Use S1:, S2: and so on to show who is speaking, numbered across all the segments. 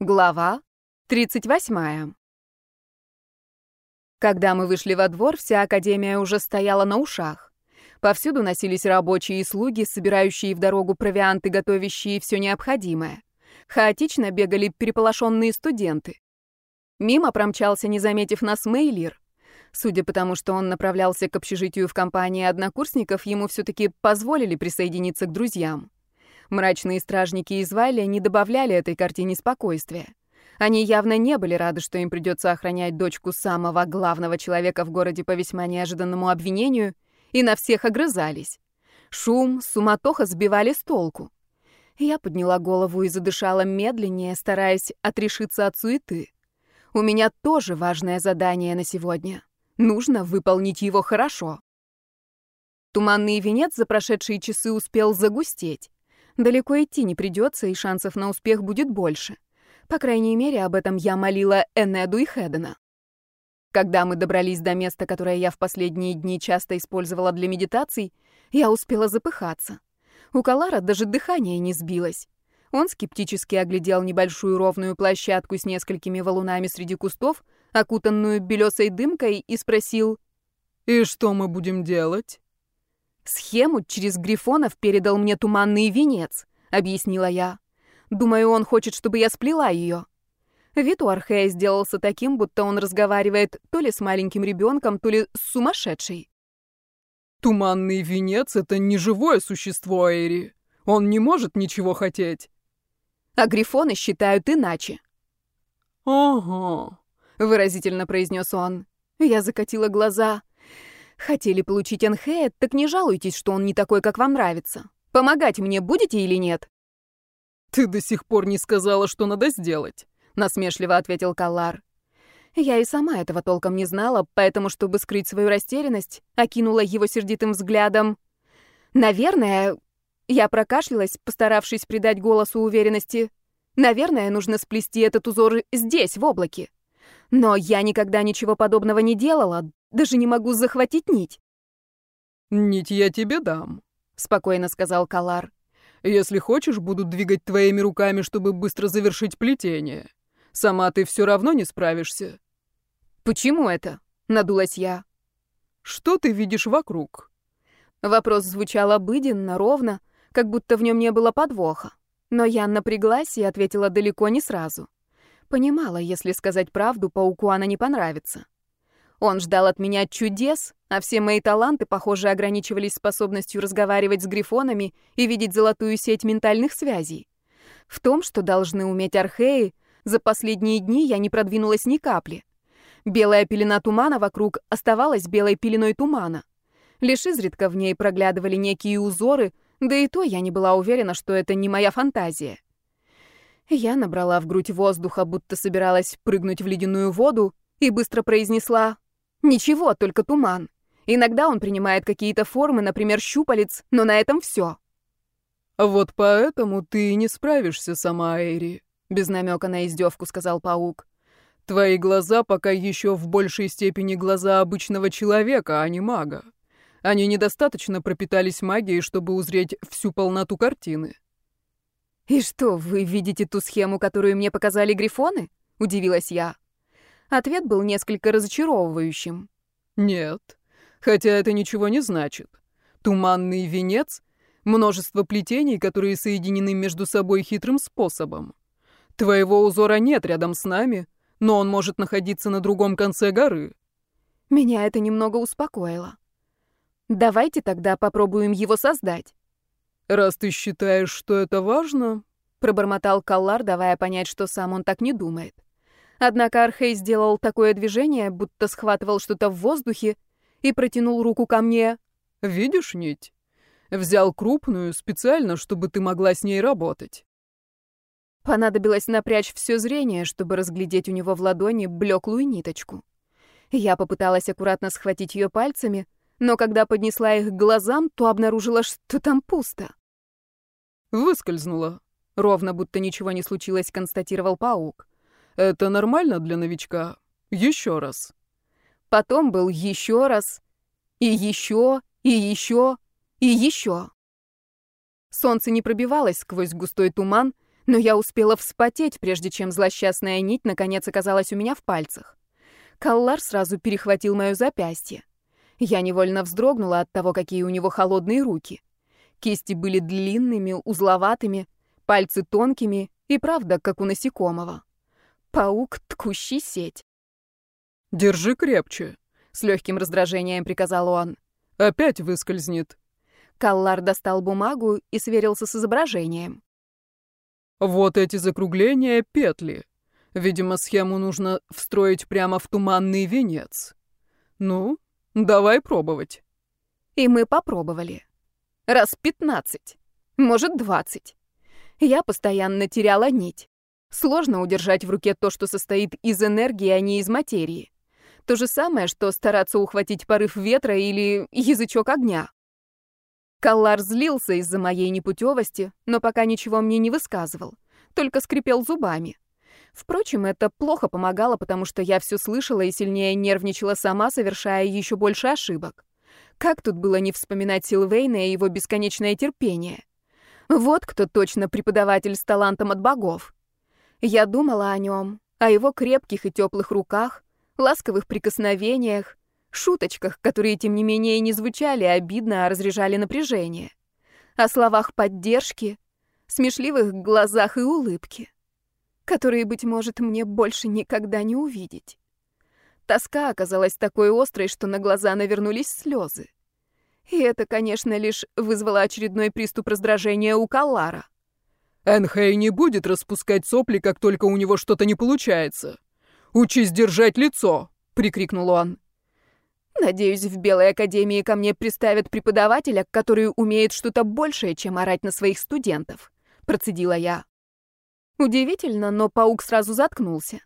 S1: Глава 38. Когда мы вышли во двор, вся академия уже стояла на ушах. Повсюду носились рабочие и слуги, собирающие в дорогу провианты, готовящие все необходимое. Хаотично бегали переполошенные студенты. Мимо промчался, не заметив нас, Мейлир. Судя по тому, что он направлялся к общежитию в компании однокурсников, ему все-таки позволили присоединиться к друзьям. Мрачные стражники из Вайля не добавляли этой картине спокойствия. Они явно не были рады, что им придется охранять дочку самого главного человека в городе по весьма неожиданному обвинению, и на всех огрызались. Шум, суматоха сбивали с толку. Я подняла голову и задышала медленнее, стараясь отрешиться от суеты. У меня тоже важное задание на сегодня. Нужно выполнить его хорошо. Туманный венец за прошедшие часы успел загустеть. Далеко идти не придется, и шансов на успех будет больше. По крайней мере, об этом я молила Энеду и Хедена. Когда мы добрались до места, которое я в последние дни часто использовала для медитаций, я успела запыхаться. У Калара даже дыхание не сбилось. Он скептически оглядел небольшую ровную площадку с несколькими валунами среди кустов, окутанную белесой дымкой, и спросил,
S2: «И что мы будем делать?»
S1: «Схему через Грифонов передал мне туманный венец», — объяснила я. «Думаю, он хочет, чтобы я сплела ее». Вид у Архея сделался таким, будто он разговаривает то ли с маленьким ребенком, то ли с сумасшедшей.
S2: «Туманный венец — это не живое существо, Эйри. Он не может ничего хотеть».
S1: А грифоны считают иначе.
S2: «Ага», —
S1: выразительно произнес он. Я закатила глаза. Хотели получить Энхея, так не жалуйтесь, что он не такой, как вам нравится. Помогать мне будете или нет?
S2: Ты до сих пор не сказала, что надо сделать, насмешливо ответил Каллар.
S1: Я и сама этого толком не знала, поэтому, чтобы скрыть свою растерянность, окинула его сердитым взглядом. Наверное, я прокашлялась, постаравшись придать голосу уверенности. Наверное, нужно сплести этот узор здесь, в облаке. Но я никогда ничего подобного не делала, даже не могу захватить нить.
S2: «Нить я тебе дам», — спокойно сказал Калар. «Если хочешь, буду двигать твоими руками, чтобы быстро завершить плетение. Сама ты все равно не справишься».
S1: «Почему это?» — надулась я.
S2: «Что ты видишь вокруг?»
S1: Вопрос звучал обыденно, ровно, как будто в нем не было подвоха. Но я напряглась и ответила далеко не сразу. Понимала, если сказать правду, пауку она не понравится. Он ждал от меня чудес, а все мои таланты, похоже, ограничивались способностью разговаривать с грифонами и видеть золотую сеть ментальных связей. В том, что должны уметь археи, за последние дни я не продвинулась ни капли. Белая пелена тумана вокруг оставалась белой пеленой тумана. Лишь изредка в ней проглядывали некие узоры, да и то я не была уверена, что это не моя фантазия. Я набрала в грудь воздуха, будто собиралась прыгнуть в ледяную воду, и быстро произнесла «Ничего, только туман. Иногда он принимает какие-то формы, например, щупалец, но на этом все.
S2: «Вот поэтому ты и не справишься сама, Эйри», — без намека на издевку сказал паук. «Твои глаза пока еще в большей степени глаза обычного человека, а не мага. Они недостаточно пропитались магией, чтобы узреть всю полноту картины.
S1: «И что, вы видите ту схему, которую мне показали грифоны?» — удивилась я. Ответ был несколько разочаровывающим.
S2: «Нет, хотя это ничего не значит. Туманный венец — множество плетений, которые соединены между собой хитрым способом. Твоего узора нет рядом с нами, но он может находиться на другом конце горы».
S1: Меня это немного успокоило. «Давайте тогда попробуем его создать».
S2: «Раз ты считаешь, что это важно...»
S1: — пробормотал Каллар, давая понять, что сам он так не думает. Однако Архей сделал такое движение, будто схватывал что-то в воздухе и протянул руку ко мне.
S2: «Видишь нить? Взял крупную специально, чтобы ты могла с ней работать».
S1: Понадобилось напрячь все зрение, чтобы разглядеть у него в ладони блеклую ниточку. Я попыталась аккуратно схватить ее пальцами, но когда поднесла их к глазам, то обнаружила, что там пусто.
S2: «Выскользнула», — ровно будто ничего не случилось, констатировал паук. «Это нормально для новичка? Еще раз».
S1: Потом был еще раз, и еще, и еще, и еще. Солнце не пробивалось сквозь густой туман, но я успела вспотеть, прежде чем злосчастная нить наконец оказалась у меня в пальцах. Каллар сразу перехватил мое запястье. Я невольно вздрогнула от того, какие у него холодные руки. Кисти были длинными, узловатыми, пальцы тонкими и, правда, как у насекомого. Паук, ткущий сеть.
S2: «Держи крепче», — с легким раздражением приказал он. «Опять выскользнет».
S1: Каллар достал бумагу и сверился с изображением.
S2: Вот эти закругления — петли. Видимо, схему нужно встроить прямо в туманный венец. Ну, давай пробовать.
S1: И мы попробовали. Раз пятнадцать, может, двадцать. Я постоянно теряла нить. Сложно удержать в руке то, что состоит из энергии, а не из материи. То же самое, что стараться ухватить порыв ветра или язычок огня. Каллар злился из-за моей непутевости, но пока ничего мне не высказывал, только скрипел зубами. Впрочем, это плохо помогало, потому что я все слышала и сильнее нервничала сама, совершая еще больше ошибок. Как тут было не вспоминать Силвейна и его бесконечное терпение? Вот кто точно преподаватель с талантом от богов. Я думала о нем, о его крепких и теплых руках, ласковых прикосновениях, шуточках, которые, тем не менее, не звучали обидно, а разряжали напряжение, о словах поддержки, смешливых глазах и улыбке, которые, быть может, мне больше никогда не увидеть. Тоска оказалась такой острой, что на глаза навернулись слезы. И это, конечно, лишь вызвало очередной приступ раздражения у Каллара.
S2: «Энхэй не будет распускать сопли, как только у него что-то не получается. Учись держать лицо!» — прикрикнул он.
S1: Надеюсь, в Белой Академии ко мне приставят преподавателя, который умеет что-то большее, чем орать на своих студентов», — процедила я. Удивительно, но паук сразу заткнулся.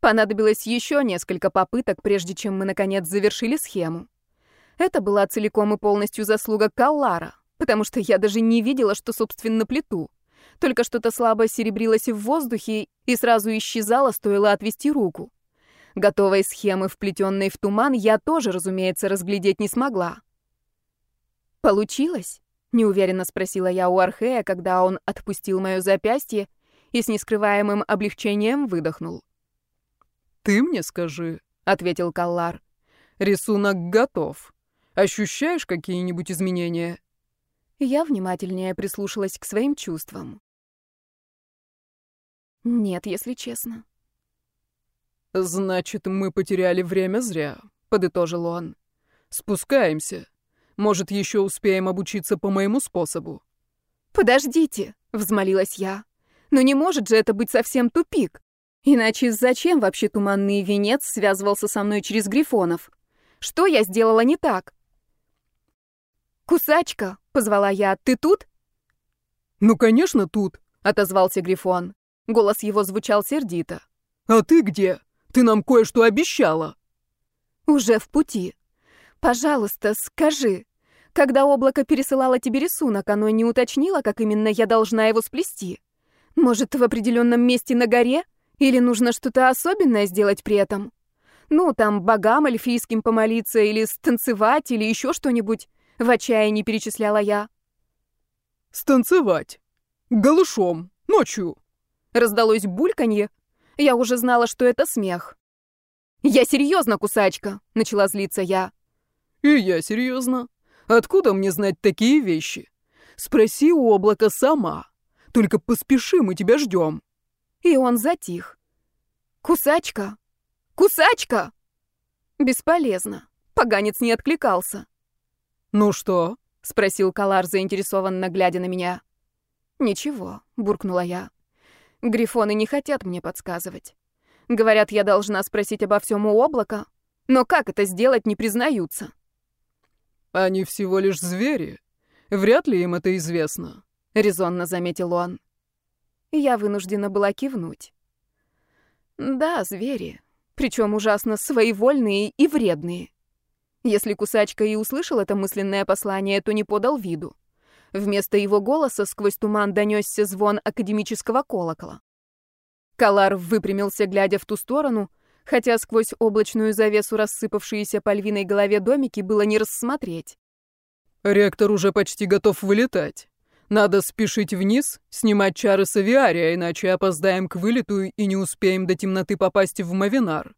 S1: Понадобилось еще несколько попыток, прежде чем мы, наконец, завершили схему. Это была целиком и полностью заслуга Каллара, потому что я даже не видела, что, собственно, плиту. Только что-то слабо серебрилось в воздухе и сразу исчезало, стоило отвести руку. Готовой схемы, вплетенной в туман, я тоже, разумеется, разглядеть не смогла. «Получилось?» — неуверенно спросила я у Архея, когда он отпустил мое запястье и с нескрываемым облегчением выдохнул.
S2: «Ты мне скажи», — ответил Каллар. «Рисунок готов. Ощущаешь какие-нибудь изменения?»
S1: Я внимательнее прислушалась к своим чувствам. Нет, если честно.
S2: «Значит, мы потеряли время зря», — подытожил он. «Спускаемся. Может, еще успеем обучиться по моему способу».
S1: «Подождите», — взмолилась я. «Но не может же это быть совсем тупик. Иначе зачем вообще туманный венец связывался со мной через грифонов? Что я сделала не так?» «Кусачка», — позвала я, — «ты тут?»
S2: «Ну, конечно, тут», —
S1: отозвался Грифон. Голос его звучал сердито.
S2: «А ты где?» Ты нам кое-что обещала.
S1: Уже в пути. Пожалуйста, скажи, когда облако пересылало тебе рисунок, оно не уточнило, как именно я должна его сплести? Может, в определенном месте на горе? Или нужно что-то особенное сделать при этом? Ну, там, богам эльфийским помолиться, или станцевать, или еще что-нибудь. В отчаянии перечисляла я.
S2: Станцевать. Голышом. Ночью.
S1: Раздалось бульканье, я уже знала, что это смех. «Я серьезно, кусачка!» — начала злиться я.
S2: «И я серьезно. Откуда мне знать такие вещи? Спроси у облака сама. Только поспеши, мы тебя ждем».
S1: И он затих. «Кусачка! Кусачка!» Бесполезно. Поганец не откликался.
S2: «Ну что?»
S1: — спросил Калар, заинтересованно глядя на меня. «Ничего», — буркнула я. Грифоны не хотят мне подсказывать. Говорят, я должна спросить обо всем у облака, но как это сделать, не признаются.
S2: Они всего лишь звери. Вряд ли им это известно,
S1: резонно заметил он. Я вынуждена была кивнуть. Да, звери, причем ужасно своевольные и вредные. Если кусачка и услышал это мысленное послание, то не подал виду. Вместо его голоса сквозь туман донесся звон академического колокола. Калар выпрямился, глядя в ту сторону, хотя сквозь облачную завесу, рассыпавшиеся по львиной голове домики, было не рассмотреть.
S2: «Ректор уже почти готов вылетать. Надо спешить вниз, снимать чары с авиария, иначе опоздаем к вылету и не успеем до темноты попасть в Мавинар.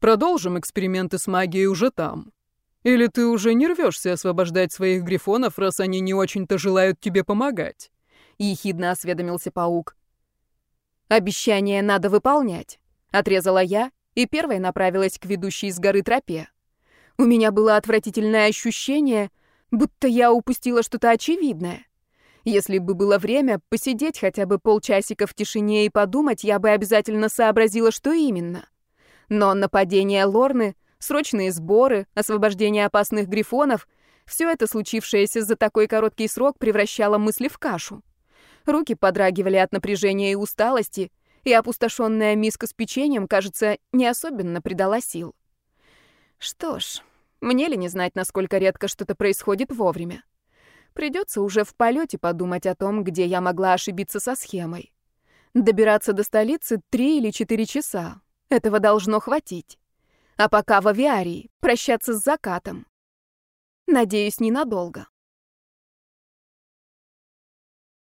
S2: Продолжим эксперименты с магией уже там. Или ты уже не рвешься освобождать своих грифонов, раз они не очень-то желают тебе помогать?»
S1: — ехидно осведомился паук. «Обещание надо выполнять», — отрезала я и первой направилась к ведущей с горы тропе. У меня было отвратительное ощущение, будто я упустила что-то очевидное. Если бы было время посидеть хотя бы полчасика в тишине и подумать, я бы обязательно сообразила, что именно. Но нападение Лорны, срочные сборы, освобождение опасных грифонов — все это случившееся за такой короткий срок превращало мысли в кашу. Руки подрагивали от напряжения и усталости, и опустошенная миска с печеньем, кажется, не особенно придала сил. Что ж, мне ли не знать, насколько редко что-то происходит вовремя? Придется уже в полете подумать о том, где я могла ошибиться со схемой. Добираться до столицы три или четыре часа. Этого должно хватить. А пока в авиарии, прощаться с закатом. Надеюсь, ненадолго.